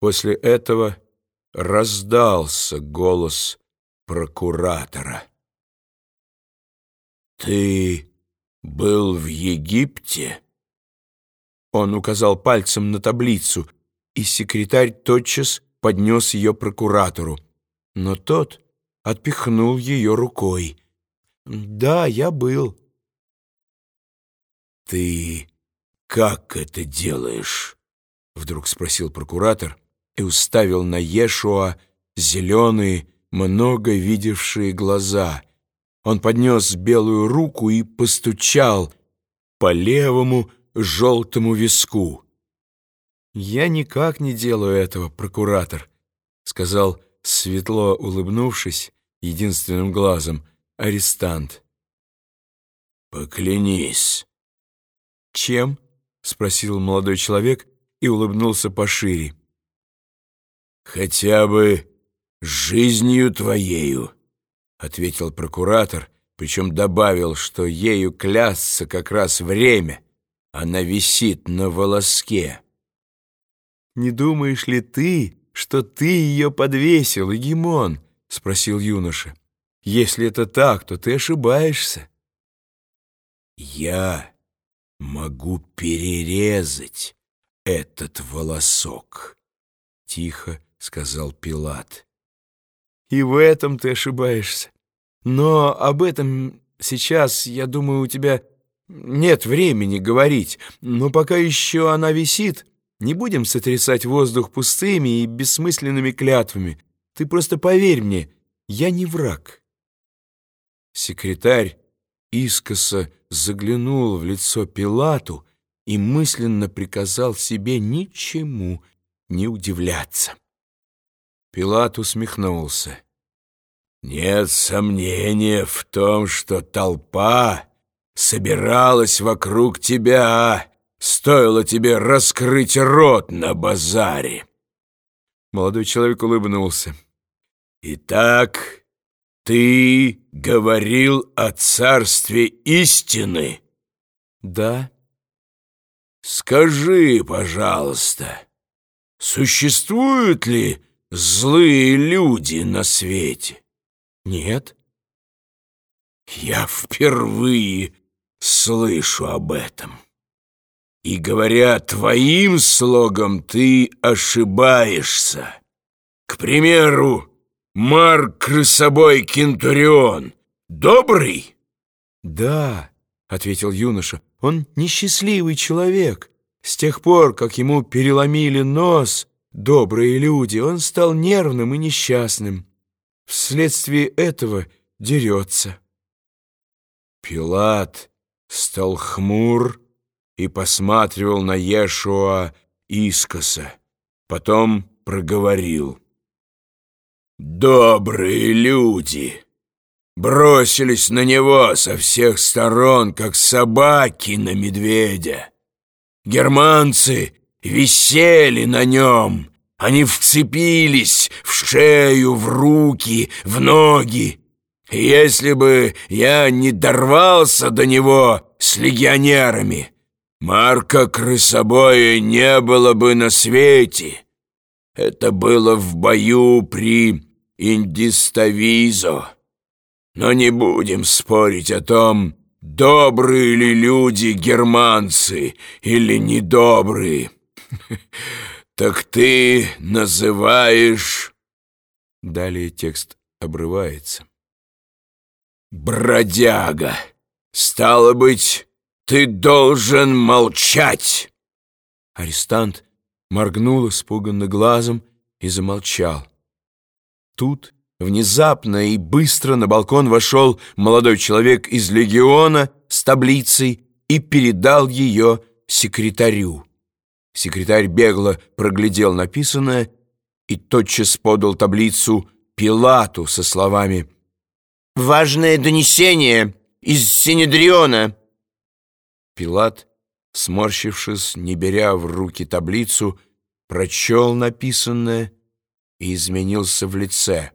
После этого раздался голос прокуратора. «Ты был в Египте?» Он указал пальцем на таблицу, и секретарь тотчас поднес ее прокуратору. Но тот отпихнул ее рукой. «Да, я был». «Ты как это делаешь?» — вдруг спросил прокуратор и уставил на Ешуа зеленые, много видевшие глаза. Он поднес белую руку и постучал по левому желтому виску. «Я никак не делаю этого, прокуратор», — сказал, светло улыбнувшись, единственным глазом, арестант. «Поклянись». «Чем?» — спросил молодой человек и улыбнулся пошире. «Хотя бы жизнью твоею», — ответил прокуратор, причем добавил, что ею клясться как раз время. Она висит на волоске. «Не думаешь ли ты, что ты ее подвесил, Егемон?» — спросил юноша. «Если это так, то ты ошибаешься». «Я могу перерезать этот волосок», — тихо сказал Пилат. «И в этом ты ошибаешься. Но об этом сейчас, я думаю, у тебя нет времени говорить. Но пока еще она висит, не будем сотрясать воздух пустыми и бессмысленными клятвами. Ты просто поверь мне, я не враг». Секретарь искоса заглянул в лицо Пилату и мысленно приказал себе ничему не удивляться. Пилат усмехнулся. «Нет сомнения в том, что толпа собиралась вокруг тебя, стоило тебе раскрыть рот на базаре». Молодой человек улыбнулся. «Итак, «Ты говорил о царстве истины?» «Да». «Скажи, пожалуйста, существуют ли злые люди на свете?» «Нет». «Я впервые слышу об этом. И, говоря твоим слогом, ты ошибаешься. К примеру, Марк крысобой Кентурион добрый?» «Да», — ответил юноша, — «он несчастливый человек. С тех пор, как ему переломили нос добрые люди, он стал нервным и несчастным. Вследствие этого дерется». Пилат стал хмур и посматривал на Ешуа искоса, потом проговорил — Добрые люди бросились на него со всех сторон, как собаки на медведя. Германцы висели на нем, они вцепились в шею, в руки, в ноги. И если бы я не дорвался до него с легионерами, Марка Крысобоя не было бы на свете. Это было в бою при Индиставизо. Но не будем спорить о том, добрые ли люди германцы или недобрые. Так ты называешь... Далее текст обрывается. Бродяга, стало быть, ты должен молчать. Арестант моргнул испуганно глазом и замолчал. Тут внезапно и быстро на балкон вошел молодой человек из легиона с таблицей и передал ее секретарю. Секретарь бегло проглядел написанное и тотчас подал таблицу Пилату со словами «Важное донесение из Синедриона». Пилат, сморщившись, не беря в руки таблицу, прочел написанное и изменился в лице.